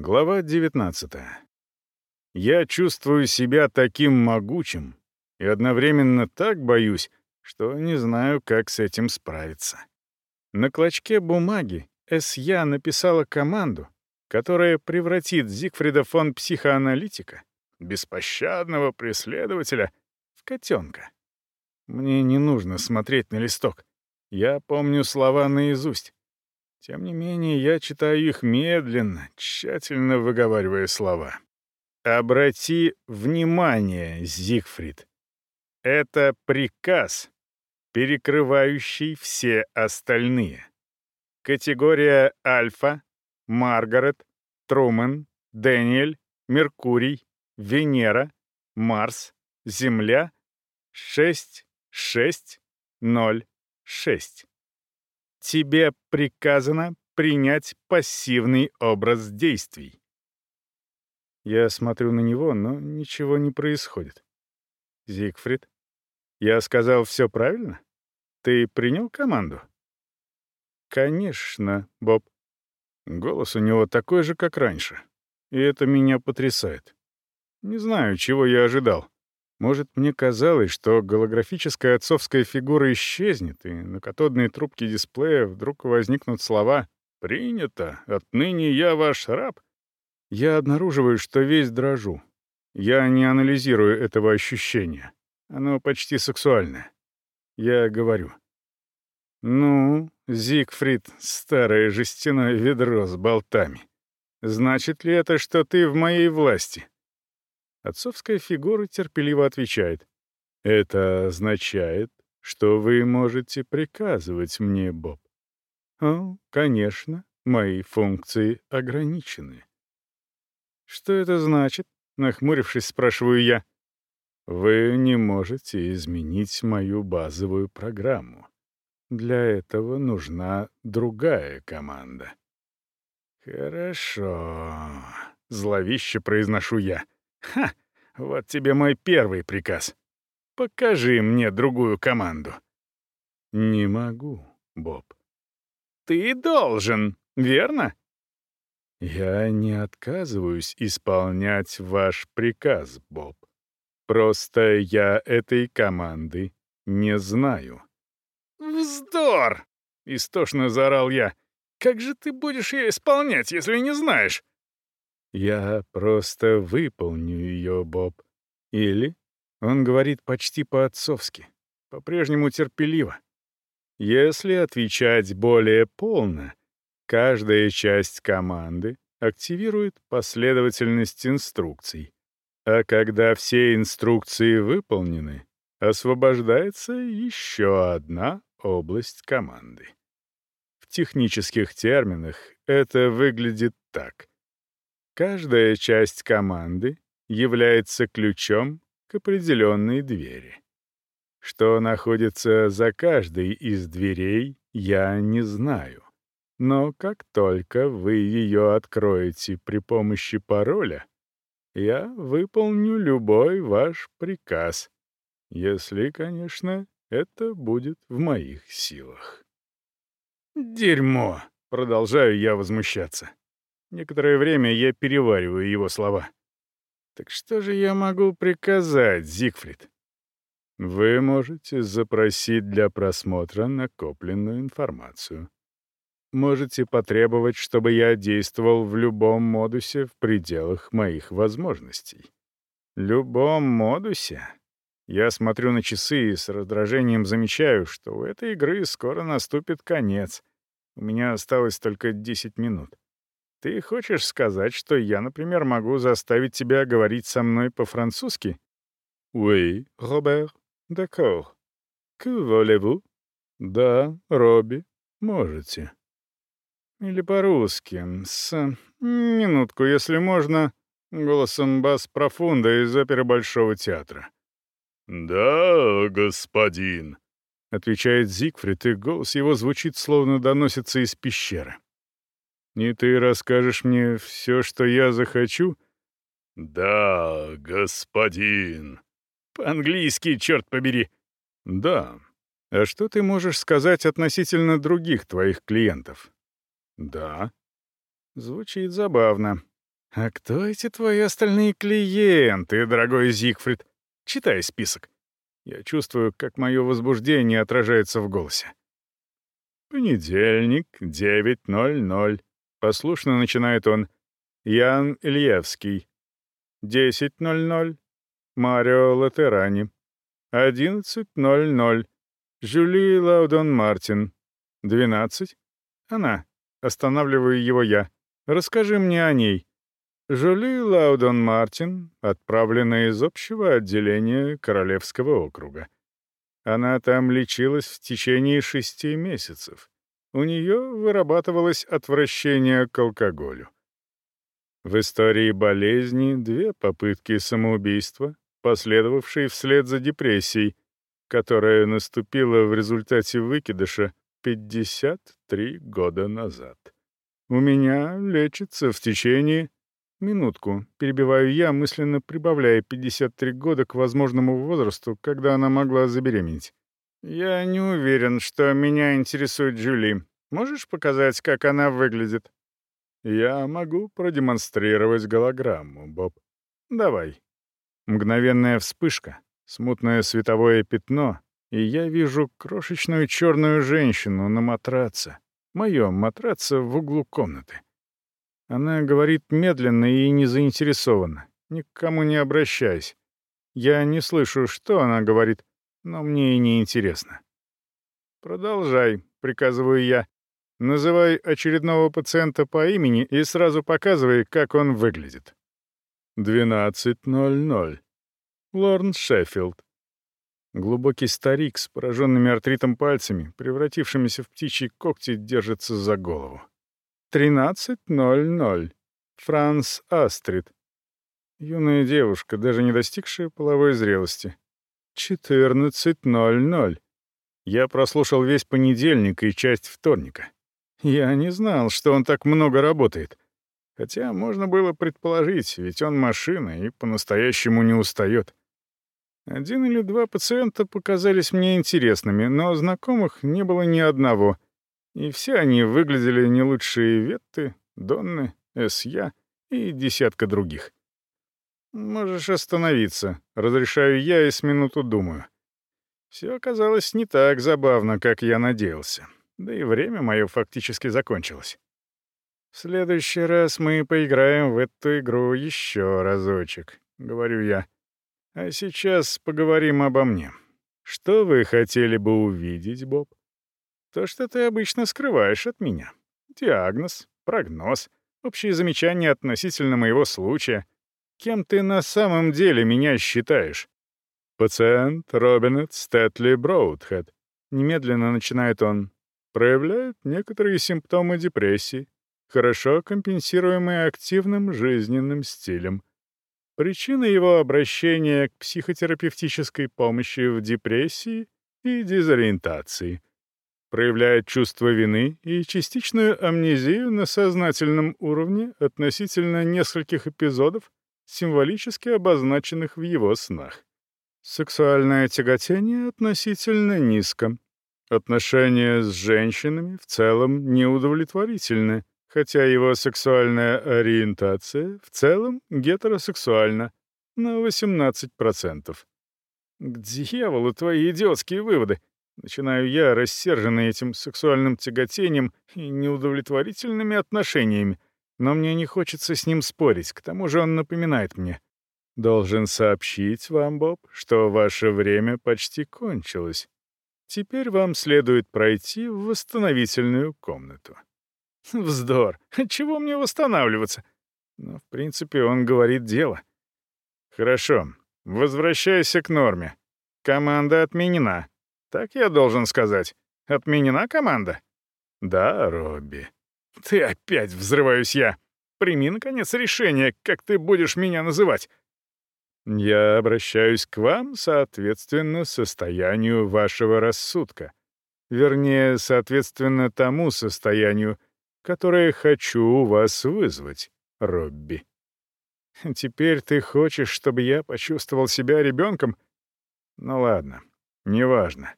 Глава 19. Я чувствую себя таким могучим и одновременно так боюсь, что не знаю, как с этим справиться. На клочке бумаги С.Я. написала команду, которая превратит Зигфрида фон психоаналитика, беспощадного преследователя, в котенка. Мне не нужно смотреть на листок. Я помню слова наизусть. Тем не менее, я читаю их медленно, тщательно выговаривая слова. «Обрати внимание, Зигфрид. Это приказ, перекрывающий все остальные. Категория Альфа, Маргарет, Трумэн, Дэниэль, Меркурий, Венера, Марс, Земля, 6, 6, 0, 6 тебе приказано принять пассивный образ действий. Я смотрю на него, но ничего не происходит. Зигфрид, я сказал все правильно? Ты принял команду? Конечно, Боб. Голос у него такой же, как раньше. И это меня потрясает. Не знаю, чего я ожидал. Может, мне казалось, что голографическая отцовская фигура исчезнет, и на катодной трубке дисплея вдруг возникнут слова «Принято! Отныне я ваш раб!» Я обнаруживаю, что весь дрожу. Я не анализирую этого ощущения. Оно почти сексуальное. Я говорю. «Ну, Зигфрид, старое жестяное ведро с болтами. Значит ли это, что ты в моей власти?» Отцовская фигура терпеливо отвечает. «Это означает, что вы можете приказывать мне, Боб». «О, конечно, мои функции ограничены». «Что это значит?» — нахмурившись, спрашиваю я. «Вы не можете изменить мою базовую программу. Для этого нужна другая команда». «Хорошо», — зловеще произношу я. «Ха! Вот тебе мой первый приказ. Покажи мне другую команду». «Не могу, Боб». «Ты должен, верно?» «Я не отказываюсь исполнять ваш приказ, Боб. Просто я этой команды не знаю». «Вздор!» — истошно заорал я. «Как же ты будешь ее исполнять, если не знаешь?» Я просто выполню ее, Боб. Или он говорит почти по-отцовски, по-прежнему терпеливо. Если отвечать более полно, каждая часть команды активирует последовательность инструкций. А когда все инструкции выполнены, освобождается еще одна область команды. В технических терминах это выглядит так. Каждая часть команды является ключом к определенной двери. Что находится за каждой из дверей, я не знаю. Но как только вы ее откроете при помощи пароля, я выполню любой ваш приказ, если, конечно, это будет в моих силах. «Дерьмо!» — продолжаю я возмущаться. Некоторое время я перевариваю его слова. «Так что же я могу приказать, Зигфрид?» «Вы можете запросить для просмотра накопленную информацию. Можете потребовать, чтобы я действовал в любом модусе в пределах моих возможностей». «Любом модусе?» Я смотрю на часы и с раздражением замечаю, что у этой игры скоро наступит конец. У меня осталось только 10 минут. Ты хочешь сказать, что я, например, могу заставить тебя говорить со мной по-французски? Oui, Робер. D'accord. Que voulez-vous? Да, Робби, можете. Или по-русски. С... Минутку, если можно. Голосом бас-профунда из оперы Большого театра. «Да, господин», — отвечает Зигфрид, и голос его звучит, словно доносится из пещеры. И ты расскажешь мне все, что я захочу?» «Да, господин». «По-английски, черт побери». «Да. А что ты можешь сказать относительно других твоих клиентов?» «Да». Звучит забавно. «А кто эти твои остальные клиенты, дорогой Зигфрид? Читай список». Я чувствую, как мое возбуждение отражается в голосе. «Понедельник, 9.00», — послушно начинает он. «Ян Ильевский. 10.00. Марио Латерани. 11.00. Жюли Лаудон Мартин. 12. Она. Останавливаю его я. Расскажи мне о ней. Жюли Лаудон Мартин, отправлена из общего отделения Королевского округа. Она там лечилась в течение шести месяцев. У нее вырабатывалось отвращение к алкоголю. В истории болезни две попытки самоубийства, последовавшие вслед за депрессией, которая наступила в результате выкидыша 53 года назад. У меня лечится в течение Минутку, перебиваю я, мысленно прибавляя 53 года к возможному возрасту, когда она могла забеременеть. Я не уверен, что меня интересует Джули. Можешь показать, как она выглядит? Я могу продемонстрировать голограмму, Боб. Давай. Мгновенная вспышка, смутное световое пятно, и я вижу крошечную черную женщину на матраце, моем матраце в углу комнаты. Она говорит медленно и не заинтересованно, никому не обращаясь. Я не слышу, что она говорит, но мне и не интересно. «Продолжай», — приказываю я. «Называй очередного пациента по имени и сразу показывай, как он выглядит». «12.00. Лорн Шеффилд». Глубокий старик с пораженными артритом пальцами, превратившимися в птичьи когти, держится за голову. 13.00. Франс Астрид. Юная девушка, даже не достигшая половой зрелости. 14.00. Я прослушал весь понедельник и часть вторника. Я не знал, что он так много работает. Хотя можно было предположить, ведь он машина и по-настоящему не устает. Один или два пациента показались мне интересными, но знакомых не было ни одного — и все они выглядели не лучше Ветты, Донны, Эсья и десятка других. «Можешь остановиться», — разрешаю я и с минуту думаю. Все оказалось не так забавно, как я надеялся. Да и время мое фактически закончилось. «В следующий раз мы поиграем в эту игру еще разочек», — говорю я. «А сейчас поговорим обо мне. Что вы хотели бы увидеть, Боб?» То, что ты обычно скрываешь от меня. Диагноз, прогноз, общие замечания относительно моего случая. Кем ты на самом деле меня считаешь? Пациент Робинет Стэтли Броудхед. Немедленно начинает он. Проявляет некоторые симптомы депрессии, хорошо компенсируемые активным жизненным стилем. Причина его обращения к психотерапевтической помощи в депрессии и дезориентации — проявляет чувство вины и частичную амнезию на сознательном уровне относительно нескольких эпизодов, символически обозначенных в его снах. Сексуальное тяготение относительно низко. Отношения с женщинами в целом неудовлетворительны, хотя его сексуальная ориентация в целом гетеросексуальна на 18%. К дьяволу твои идиотские выводы. Начинаю я, рассерженный этим сексуальным тяготением и неудовлетворительными отношениями, но мне не хочется с ним спорить, к тому же он напоминает мне. «Должен сообщить вам, Боб, что ваше время почти кончилось. Теперь вам следует пройти в восстановительную комнату». Вздор. Чего мне восстанавливаться? Но, в принципе, он говорит дело. Хорошо. Возвращайся к норме. Команда отменена. Так я должен сказать. Отменена команда? Да, Робби. Ты опять взрываюсь я. Прими, наконец, решение, как ты будешь меня называть. Я обращаюсь к вам соответственно состоянию вашего рассудка. Вернее, соответственно тому состоянию, которое хочу у вас вызвать, Робби. Теперь ты хочешь, чтобы я почувствовал себя ребенком? Ну ладно, неважно.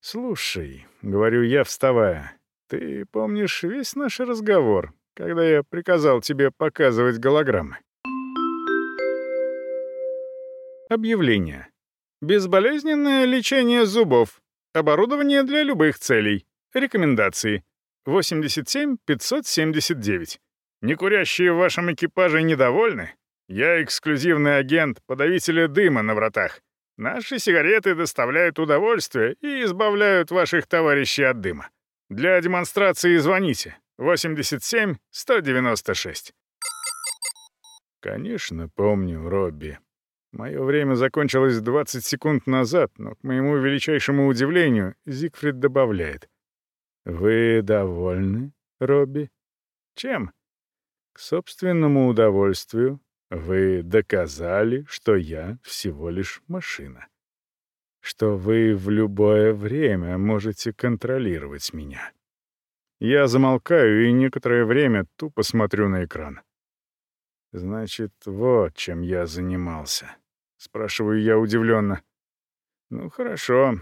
«Слушай», — говорю я, вставая, — «ты помнишь весь наш разговор, когда я приказал тебе показывать голограммы. Объявление. Безболезненное лечение зубов. Оборудование для любых целей. Рекомендации. 87 579. Некурящие в вашем экипаже недовольны? Я эксклюзивный агент подавителя дыма на вратах. Наши сигареты доставляют удовольствие и избавляют ваших товарищей от дыма. Для демонстрации звоните. 87 196. Конечно, помню, Робби. Мое время закончилось 20 секунд назад, но, к моему величайшему удивлению, Зигфрид добавляет. «Вы довольны, Робби?» «Чем?» «К собственному удовольствию вы доказали, что я всего лишь машина. Что вы в любое время можете контролировать меня». Я замолкаю и некоторое время тупо смотрю на экран. «Значит, вот чем я занимался», — спрашиваю я удивленно. «Ну хорошо.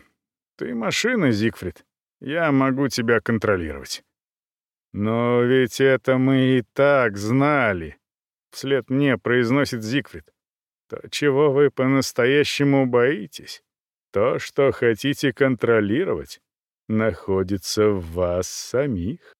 Ты машина, Зигфрид. Я могу тебя контролировать». «Но ведь это мы и так знали», — вслед мне произносит Зигфрид. «То, чего вы по-настоящему боитесь, то, что хотите контролировать, находится в вас самих.